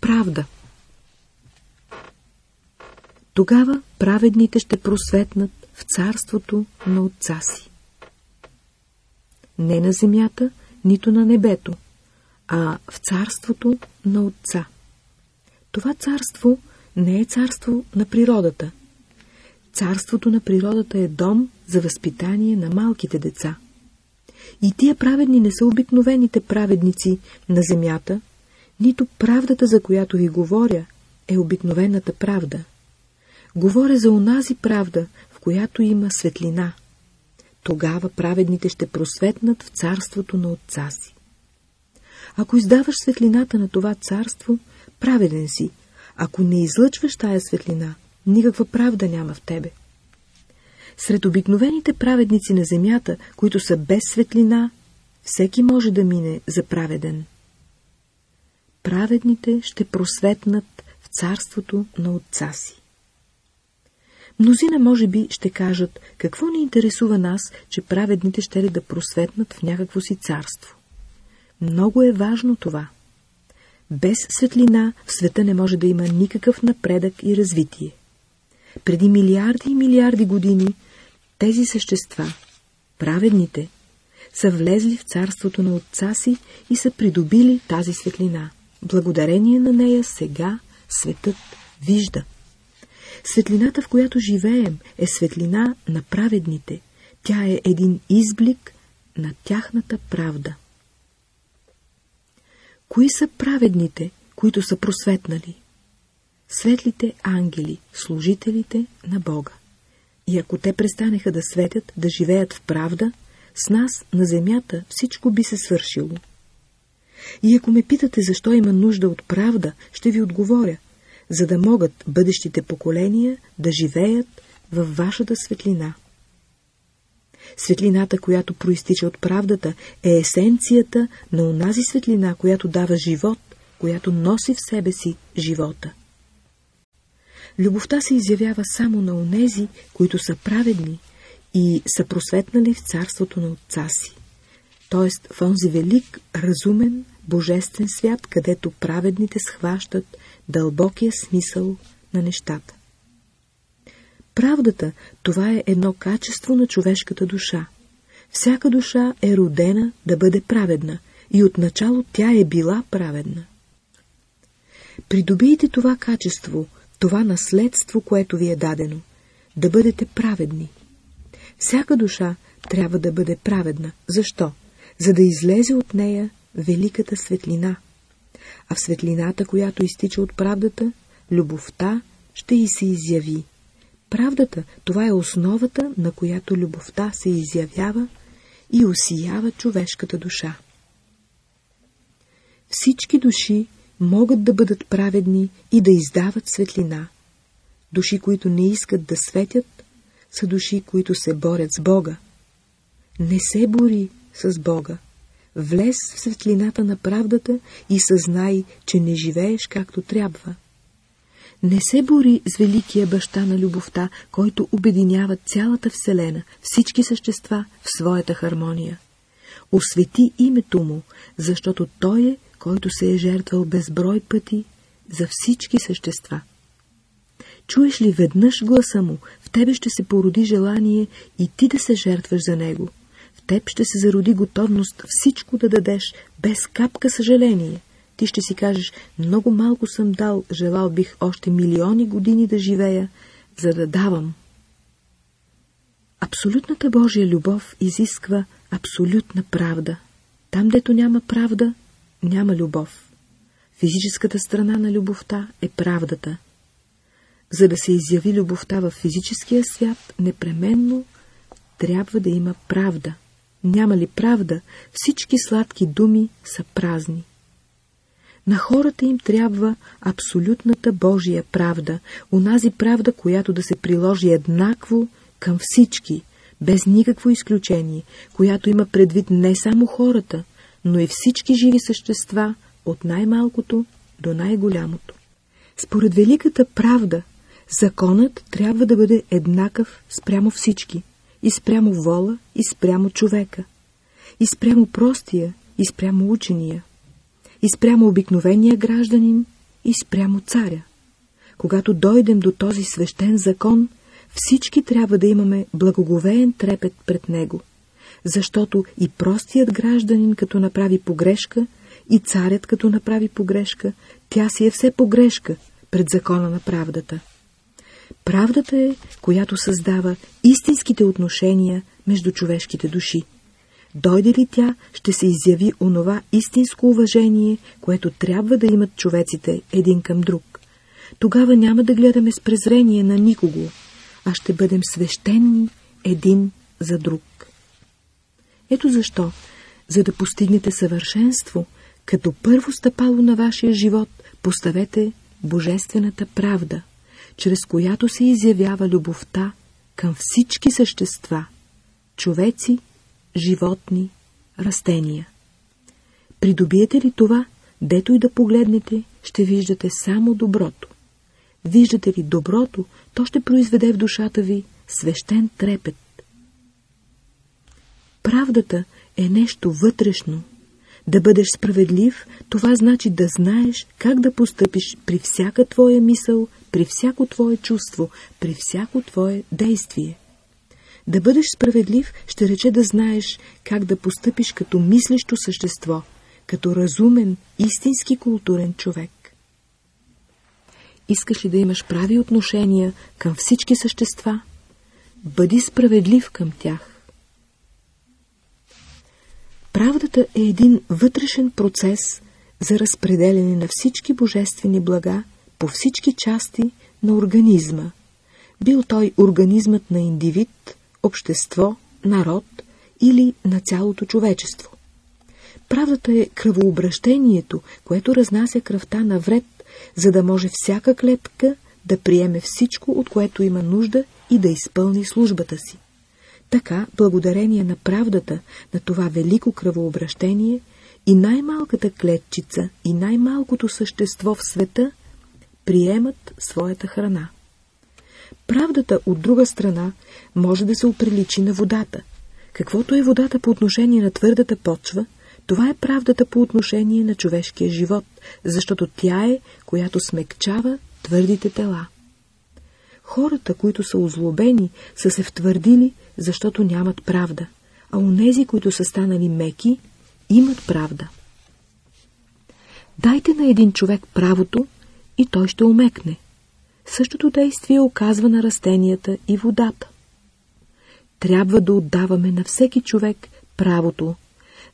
Правда Тогава праведните ще просветнат в царството на Отца си. Не на земята, нито на небето, а в царството на Отца. Това царство не е царство на природата. Царството на природата е дом за възпитание на малките деца. И тия праведни не са обикновените праведници на земята, нито правдата, за която ви говоря, е обикновената правда. Говоря за онази правда, в която има светлина. Тогава праведните ще просветнат в царството на Отца си. Ако издаваш светлината на това царство, праведен си. Ако не излъчваш тая светлина, никаква правда няма в тебе. Сред обикновените праведници на земята, които са без светлина, всеки може да мине за праведен. Праведните ще просветнат в царството на Отца си. Мнозина може би ще кажат, какво ни интересува нас, че праведните ще ли да просветнат в някакво си царство. Много е важно това. Без светлина в света не може да има никакъв напредък и развитие. Преди милиарди и милиарди години тези същества, праведните, са влезли в царството на отца си и са придобили тази светлина. Благодарение на нея сега светът вижда. Светлината, в която живеем, е светлина на праведните. Тя е един изблик на тяхната правда. Кои са праведните, които са просветнали? Светлите ангели, служителите на Бога. И ако те престанеха да светят, да живеят в правда, с нас на земята всичко би се свършило. И ако ме питате защо има нужда от правда, ще ви отговоря – за да могат бъдещите поколения да живеят във вашата светлина. Светлината, която проистича от правдата, е есенцията на онази светлина, която дава живот, която носи в себе си живота. Любовта се изявява само на онези, които са праведни и са просветнали в царството на Отца си, т.е. в онзи велик, разумен, божествен свят, където праведните схващат дълбокия смисъл на нещата. Правдата – това е едно качество на човешката душа. Всяка душа е родена да бъде праведна и отначало тя е била праведна. Придобийте това качество, това наследство, което ви е дадено, да бъдете праведни. Всяка душа трябва да бъде праведна. Защо? За да излезе от нея великата светлина – а в светлината, която изтича от правдата, любовта ще и се изяви. Правдата, това е основата, на която любовта се изявява и осиява човешката душа. Всички души могат да бъдат праведни и да издават светлина. Души, които не искат да светят, са души, които се борят с Бога. Не се бори с Бога. Влез в светлината на правдата и съзнай, че не живееш както трябва. Не се бори с великия баща на любовта, който обединява цялата Вселена, всички същества в своята хармония. Освети името му, защото той е, който се е жертвал безброй пъти за всички същества. Чуеш ли веднъж гласа му, в тебе ще се породи желание и ти да се жертваш за него – теб ще се зароди готовност всичко да дадеш, без капка съжаление. Ти ще си кажеш, много малко съм дал, желал бих още милиони години да живея, за да давам. Абсолютната Божия любов изисква абсолютна правда. Там, дето няма правда, няма любов. Физическата страна на любовта е правдата. За да се изяви любовта в физическия свят, непременно трябва да има правда. Няма ли правда, всички сладки думи са празни. На хората им трябва абсолютната Божия правда, онази правда, която да се приложи еднакво към всички, без никакво изключение, която има предвид не само хората, но и всички живи същества, от най-малкото до най-голямото. Според великата правда, законът трябва да бъде еднакъв спрямо всички, и спрямо вола, и спрямо човека, и спрямо простия, и спрямо учения, и спрямо обикновения гражданин, и спрямо царя. Когато дойдем до този свещен закон, всички трябва да имаме благоговеен трепет пред него, защото и простият гражданин, като направи погрешка, и царят, като направи погрешка, тя си е все погрешка пред закона на правдата. Правдата е, която създава истинските отношения между човешките души. Дойде ли тя, ще се изяви онова истинско уважение, което трябва да имат човеците един към друг. Тогава няма да гледаме с презрение на никого, а ще бъдем свещени един за друг. Ето защо, за да постигнете съвършенство, като първо стъпало на вашия живот, поставете Божествената правда, чрез която се изявява любовта към всички същества, човеци, животни, растения. Придобиете ли това, дето и да погледнете, ще виждате само доброто. Виждате ли доброто, то ще произведе в душата ви свещен трепет. Правдата е нещо вътрешно. Да бъдеш справедлив, това значи да знаеш как да постъпиш при всяка твоя мисъл, при всяко твое чувство, при всяко твое действие. Да бъдеш справедлив ще рече да знаеш как да постъпиш като мислещо същество, като разумен, истински културен човек. Искаш ли да имаш прави отношения към всички същества? Бъди справедлив към тях. Правдата е един вътрешен процес за разпределение на всички божествени блага по всички части на организма. Бил той организмът на индивид, общество, народ или на цялото човечество. Правдата е кръвообращението, което разнася кръвта навред, за да може всяка клетка да приеме всичко, от което има нужда и да изпълни службата си. Така, благодарение на правдата на това велико кръвообращение, и най-малката клетчица, и най-малкото същество в света приемат своята храна. Правдата, от друга страна, може да се оприличи на водата. Каквото е водата по отношение на твърдата почва, това е правдата по отношение на човешкия живот, защото тя е, която смекчава твърдите тела. Хората, които са озлобени, са се втвърдили, защото нямат правда, а онези, които са станали меки, имат правда. Дайте на един човек правото и той ще умекне. Същото действие оказва на растенията и водата. Трябва да отдаваме на всеки човек правото,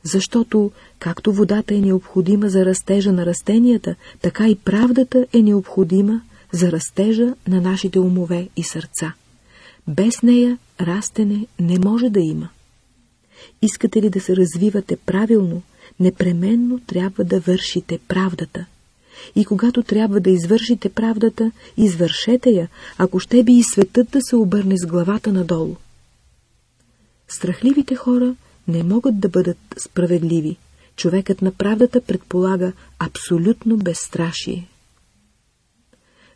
защото както водата е необходима за растежа на растенията, така и правдата е необходима за растежа на нашите умове и сърца. Без нея растене не може да има. Искате ли да се развивате правилно, непременно трябва да вършите правдата. И когато трябва да извършите правдата, извършете я, ако ще би и светът да се обърне с главата надолу. Страхливите хора не могат да бъдат справедливи. Човекът на правдата предполага абсолютно безстрашие.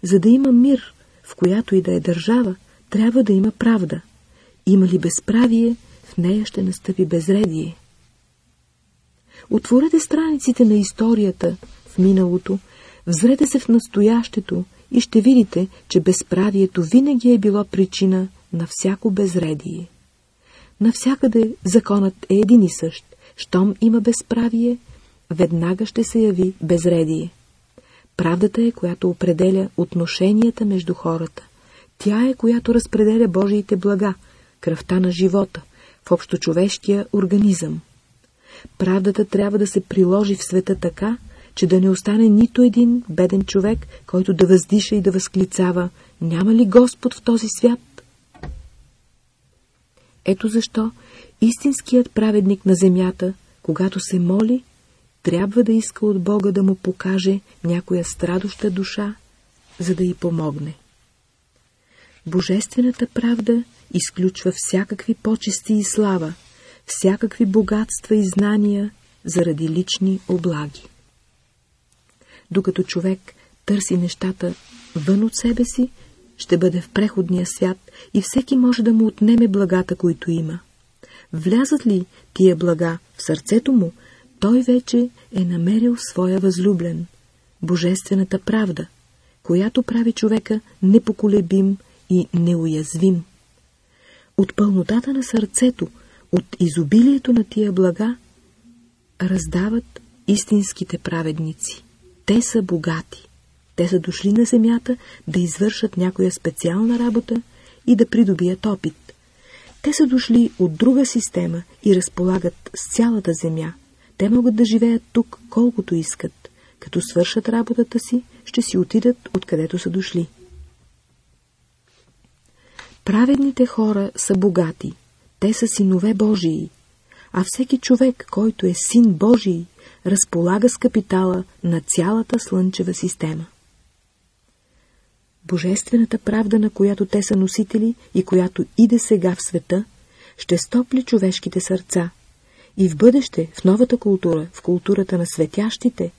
За да има мир, в която и да е държава, трябва да има правда. Има ли безправие, в нея ще настъпи безредие. Отворете страниците на историята в миналото, взрете се в настоящето и ще видите, че безправието винаги е било причина на всяко безредие. Навсякъде законът е един и същ. Щом има безправие, веднага ще се яви безредие. Правдата е, която определя отношенията между хората. Тя е, която разпределя Божиите блага, кръвта на живота, в общочовешкия организъм. Правдата трябва да се приложи в света така, че да не остане нито един беден човек, който да въздиша и да възклицава «Няма ли Господ в този свят?» Ето защо истинският праведник на земята, когато се моли, трябва да иска от Бога да му покаже някоя страдоща душа, за да й помогне. Божествената правда изключва всякакви почести и слава, всякакви богатства и знания заради лични облаги. Докато човек търси нещата вън от себе си, ще бъде в преходния свят и всеки може да му отнеме благата, които има. Влязат ли тия блага в сърцето му, той вече е намерил своя възлюблен. божествената правда, която прави човека непоколебим и неуязвим. От пълнотата на сърцето, от изобилието на тия блага, раздават истинските праведници. Те са богати. Те са дошли на земята да извършат някоя специална работа и да придобият опит. Те са дошли от друга система и разполагат с цялата земя. Те могат да живеят тук колкото искат. Като свършат работата си, ще си отидат откъдето са дошли. Праведните хора са богати. Те са синове Божии. А всеки човек, който е син Божий, разполага с капитала на цялата слънчева система. Божествената правда, на която те са носители и която иде сега в света, ще стопли човешките сърца. И в бъдеще, в новата култура, в културата на светящите,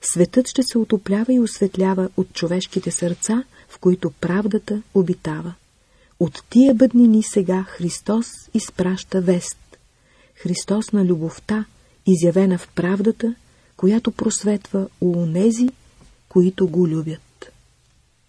светът ще се отоплява и осветлява от човешките сърца, в които правдата обитава. От тия бъднини сега Христос изпраща вест. Христос на любовта, изявена в правдата, която просветва у онези, които го любят.